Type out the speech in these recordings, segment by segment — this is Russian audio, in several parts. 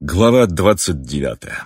Глава двадцать девятая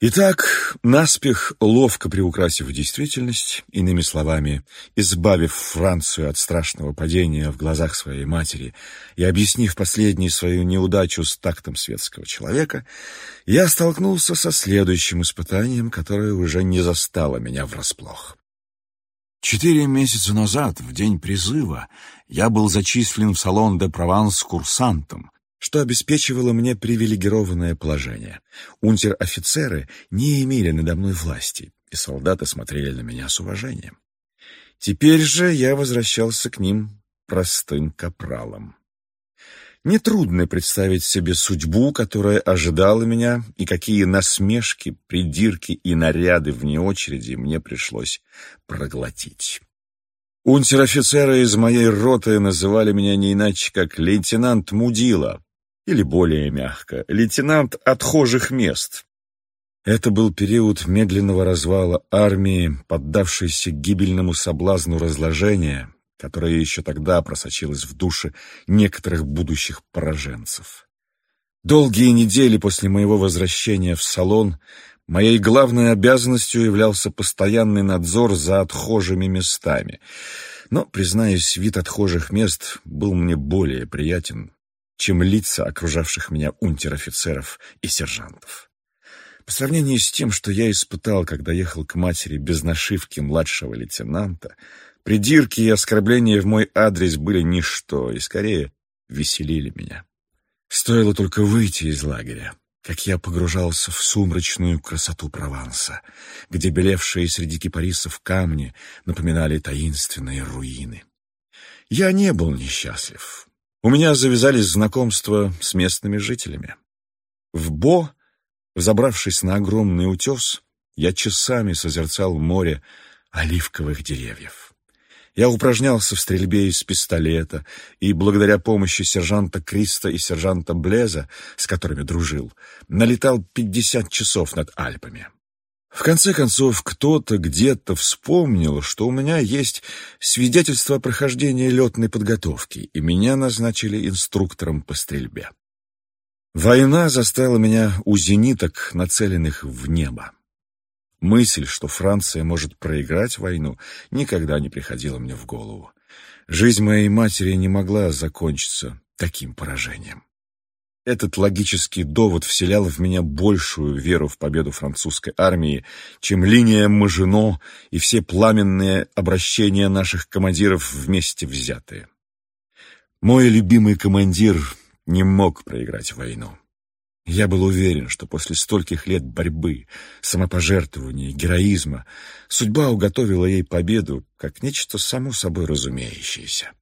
Итак, наспех, ловко приукрасив действительность, иными словами, избавив Францию от страшного падения в глазах своей матери и объяснив последней свою неудачу с тактом светского человека, я столкнулся со следующим испытанием, которое уже не застало меня врасплох. Четыре месяца назад, в день призыва, я был зачислен в салон де Прованс курсантом, что обеспечивало мне привилегированное положение. Унтер-офицеры не имели надо мной власти, и солдаты смотрели на меня с уважением. Теперь же я возвращался к ним простым капралом. Нетрудно представить себе судьбу, которая ожидала меня, и какие насмешки, придирки и наряды вне очереди мне пришлось проглотить. Унтер-офицеры из моей роты называли меня не иначе, как лейтенант Мудила, или более мягко, лейтенант отхожих мест. Это был период медленного развала армии, поддавшейся гибельному соблазну разложения, которое еще тогда просочилось в души некоторых будущих пораженцев. Долгие недели после моего возвращения в салон моей главной обязанностью являлся постоянный надзор за отхожими местами. Но, признаюсь, вид отхожих мест был мне более приятен, чем лица окружавших меня унтер-офицеров и сержантов. По сравнению с тем, что я испытал, когда ехал к матери без нашивки младшего лейтенанта, придирки и оскорбления в мой адрес были ничто и, скорее, веселили меня. Стоило только выйти из лагеря, как я погружался в сумрачную красоту Прованса, где белевшие среди кипарисов камни напоминали таинственные руины. Я не был несчастлив. У меня завязались знакомства с местными жителями. В Бо, взобравшись на огромный утес, я часами созерцал море оливковых деревьев. Я упражнялся в стрельбе из пистолета, и благодаря помощи сержанта Криста и сержанта Блеза, с которыми дружил, налетал пятьдесят часов над Альпами. В конце концов, кто-то где-то вспомнил, что у меня есть свидетельство о прохождении летной подготовки, и меня назначили инструктором по стрельбе. Война заставила меня у зениток, нацеленных в небо. Мысль, что Франция может проиграть войну, никогда не приходила мне в голову. Жизнь моей матери не могла закончиться таким поражением. Этот логический довод вселял в меня большую веру в победу французской армии, чем линия Мажино и все пламенные обращения наших командиров вместе взятые. Мой любимый командир не мог проиграть войну. Я был уверен, что после стольких лет борьбы, самопожертвования, героизма судьба уготовила ей победу как нечто само собой разумеющееся.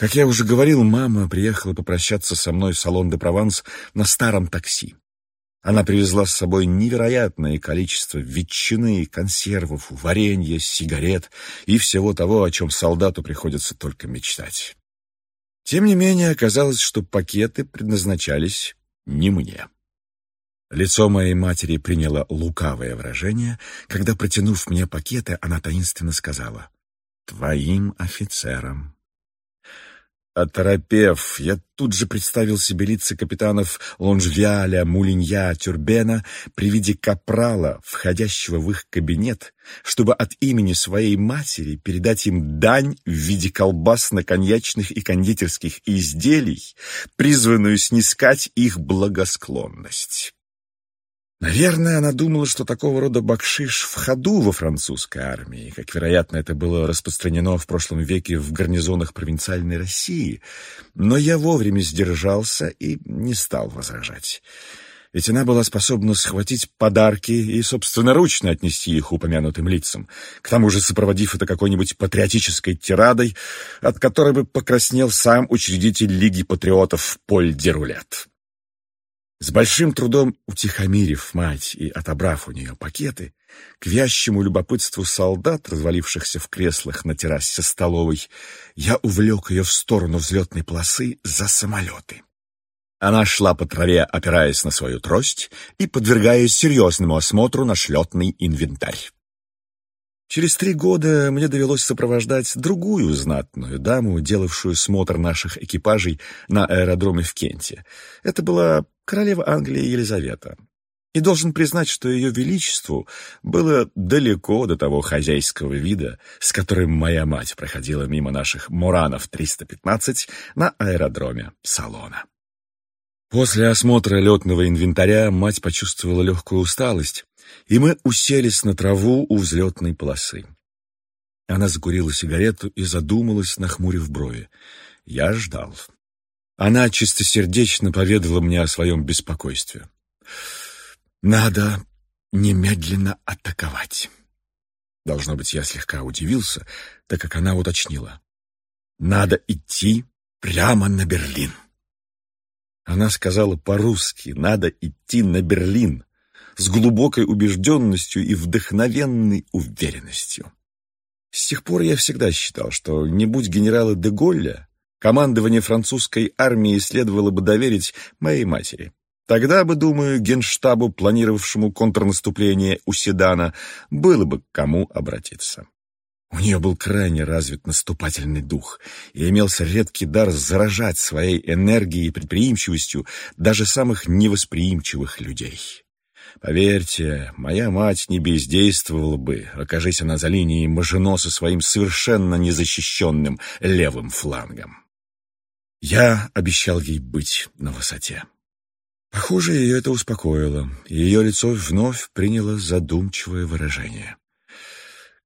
Как я уже говорил, мама приехала попрощаться со мной в салон де Прованс на старом такси. Она привезла с собой невероятное количество ветчины, консервов, варенья, сигарет и всего того, о чем солдату приходится только мечтать. Тем не менее, оказалось, что пакеты предназначались не мне. Лицо моей матери приняло лукавое выражение, когда, протянув мне пакеты, она таинственно сказала «Твоим офицерам». Оторопев, я тут же представил себе лица капитанов Лонжвиаля, Мулинья, Тюрбена при виде капрала, входящего в их кабинет, чтобы от имени своей матери передать им дань в виде колбасно-коньячных и кондитерских изделий, призванную снискать их благосклонность. Наверное, она думала, что такого рода бакшиш в ходу во французской армии, как, вероятно, это было распространено в прошлом веке в гарнизонах провинциальной России. Но я вовремя сдержался и не стал возражать. Ведь она была способна схватить подарки и собственноручно отнести их упомянутым лицам, к тому же сопроводив это какой-нибудь патриотической тирадой, от которой бы покраснел сам учредитель Лиги патриотов Поль Дерулет. С большим трудом утихомирив мать и отобрав у нее пакеты, к вящему любопытству солдат, развалившихся в креслах на террасе столовой, я увлек ее в сторону взлетной полосы за самолеты. Она шла по траве, опираясь на свою трость и подвергаясь серьезному осмотру наш летный инвентарь. Через три года мне довелось сопровождать другую знатную даму, делавшую смотр наших экипажей на аэродроме в Кенте. Это была королева Англии Елизавета. И должен признать, что ее величеству было далеко до того хозяйского вида, с которым моя мать проходила мимо наших Муранов 315 на аэродроме салона. После осмотра летного инвентаря мать почувствовала легкую усталость, и мы уселись на траву у взлетной полосы. Она закурила сигарету и задумалась, нахмурив брови. Я ждал. Она чистосердечно поведала мне о своем беспокойстве. «Надо немедленно атаковать». Должно быть, я слегка удивился, так как она уточнила. «Надо идти прямо на Берлин». Она сказала по-русски «надо идти на Берлин» с глубокой убежденностью и вдохновенной уверенностью. С тех пор я всегда считал, что не будь генерала де Голля, командование французской армии следовало бы доверить моей матери. Тогда бы, думаю, генштабу, планировавшему контрнаступление у Седана, было бы к кому обратиться. У нее был крайне развит наступательный дух, и имелся редкий дар заражать своей энергией и предприимчивостью даже самых невосприимчивых людей. Поверьте, моя мать не бездействовала бы, окажись она за линией Мажино со своим совершенно незащищенным левым флангом. Я обещал ей быть на высоте. Похоже, ее это успокоило, и ее лицо вновь приняло задумчивое выражение.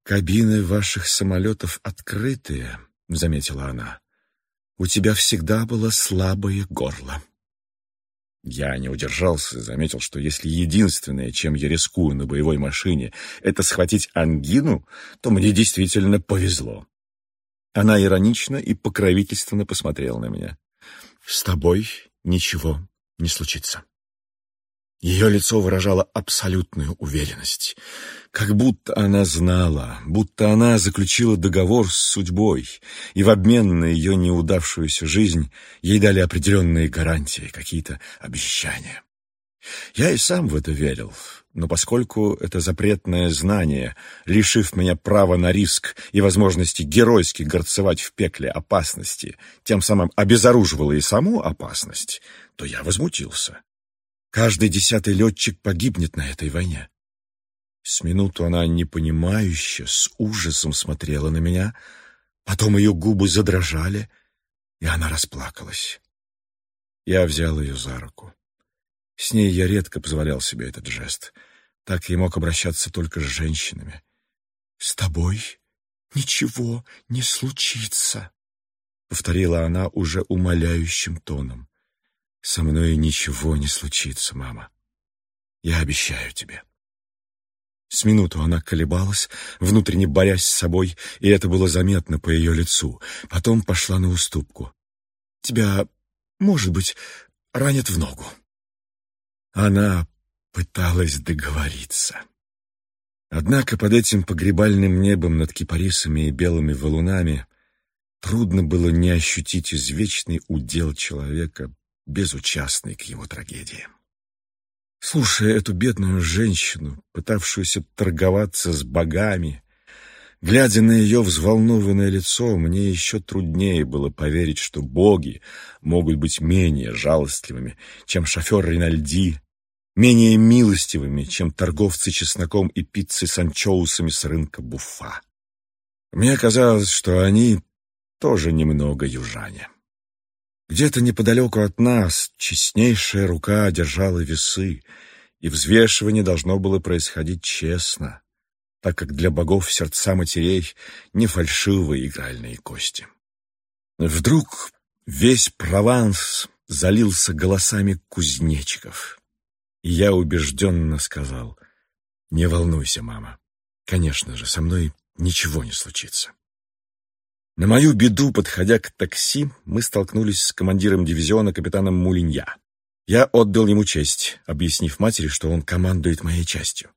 «Кабины ваших самолетов открытые», — заметила она. «У тебя всегда было слабое горло». Я не удержался и заметил, что если единственное, чем я рискую на боевой машине, это схватить ангину, то мне действительно повезло. Она иронично и покровительственно посмотрела на меня. «С тобой ничего не случится». Ее лицо выражало абсолютную уверенность, как будто она знала, будто она заключила договор с судьбой, и в обмен на ее неудавшуюся жизнь ей дали определенные гарантии, какие-то обещания. Я и сам в это верил, но поскольку это запретное знание, лишив меня права на риск и возможности геройски горцевать в пекле опасности, тем самым обезоруживало и саму опасность, то я возмутился. Каждый десятый летчик погибнет на этой войне. С минуту она непонимающе, с ужасом смотрела на меня, потом ее губы задрожали, и она расплакалась. Я взял ее за руку. С ней я редко позволял себе этот жест. Так я мог обращаться только с женщинами. «С тобой ничего не случится», — повторила она уже умоляющим тоном. Со мной ничего не случится, мама. Я обещаю тебе. С минуту она колебалась, внутренне борясь с собой, и это было заметно по ее лицу. Потом пошла на уступку. Тебя, может быть, ранят в ногу. Она пыталась договориться. Однако под этим погребальным небом над кипарисами и белыми валунами трудно было не ощутить извечный удел человека, безучастный к его трагедии. Слушая эту бедную женщину, пытавшуюся торговаться с богами, глядя на ее взволнованное лицо, мне еще труднее было поверить, что боги могут быть менее жалостливыми, чем шофер Ринальди, менее милостивыми, чем торговцы чесноком и пиццей с анчоусами с рынка Буффа. Мне казалось, что они тоже немного южане. Где-то неподалеку от нас честнейшая рука держала весы, и взвешивание должно было происходить честно, так как для богов сердца матерей не фальшивые игральные кости. Вдруг весь Прованс залился голосами кузнечиков, и я убежденно сказал, «Не волнуйся, мама, конечно же, со мной ничего не случится». На мою беду, подходя к такси, мы столкнулись с командиром дивизиона капитаном Мулинья. Я отдал ему честь, объяснив матери, что он командует моей частью.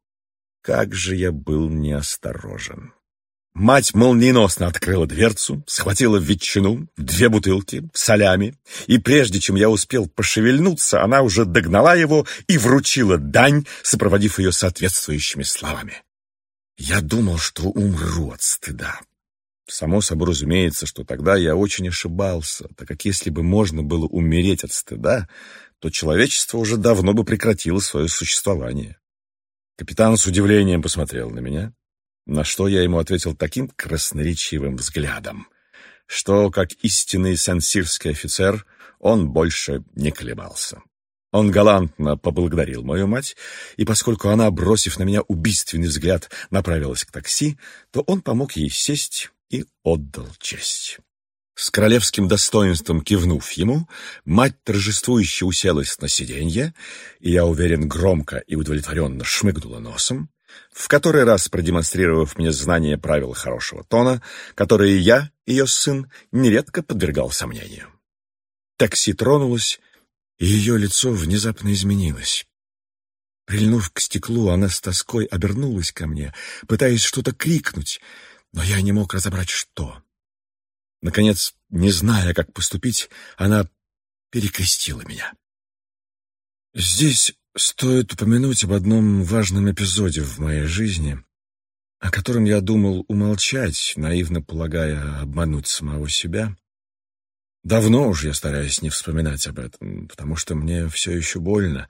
Как же я был неосторожен. Мать молниеносно открыла дверцу, схватила ветчину, две бутылки, солями, и прежде чем я успел пошевельнуться, она уже догнала его и вручила дань, сопроводив ее соответствующими словами. Я думал, что умру от стыда. Само собой разумеется, что тогда я очень ошибался, так как если бы можно было умереть от стыда, то человечество уже давно бы прекратило свое существование. Капитан с удивлением посмотрел на меня, на что я ему ответил таким красноречивым взглядом, что, как истинный сансирский офицер, он больше не колебался. Он галантно поблагодарил мою мать, и поскольку она, бросив на меня убийственный взгляд, направилась к такси, то он помог ей сесть и отдал честь. С королевским достоинством кивнув ему, мать торжествующе уселась на сиденье, и, я уверен, громко и удовлетворенно шмыгнула носом, в который раз продемонстрировав мне знание правил хорошего тона, которые я, ее сын, нередко подвергал сомнению. Такси тронулось, и ее лицо внезапно изменилось. Прильнув к стеклу, она с тоской обернулась ко мне, пытаясь что-то крикнуть, но я не мог разобрать, что. Наконец, не зная, как поступить, она перекрестила меня. Здесь стоит упомянуть об одном важном эпизоде в моей жизни, о котором я думал умолчать, наивно полагая обмануть самого себя. Давно уж я стараюсь не вспоминать об этом, потому что мне все еще больно.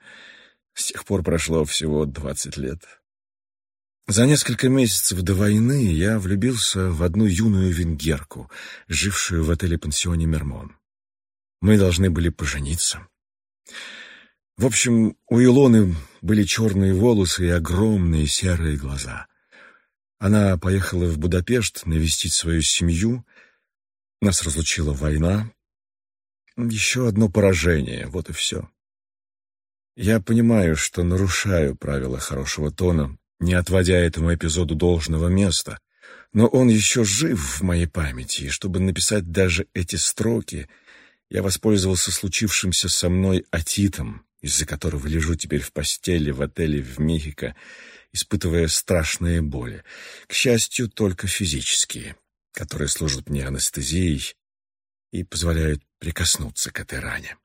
С тех пор прошло всего двадцать лет. За несколько месяцев до войны я влюбился в одну юную венгерку, жившую в отеле-пансионе «Мермон». Мы должны были пожениться. В общем, у Илоны были черные волосы и огромные серые глаза. Она поехала в Будапешт навестить свою семью. Нас разлучила война. Еще одно поражение, вот и все. Я понимаю, что нарушаю правила хорошего тона, не отводя этому эпизоду должного места, но он еще жив в моей памяти, и чтобы написать даже эти строки, я воспользовался случившимся со мной атитом, из-за которого лежу теперь в постели в отеле в Мехико, испытывая страшные боли, к счастью, только физические, которые служат мне анестезией и позволяют прикоснуться к этой ране.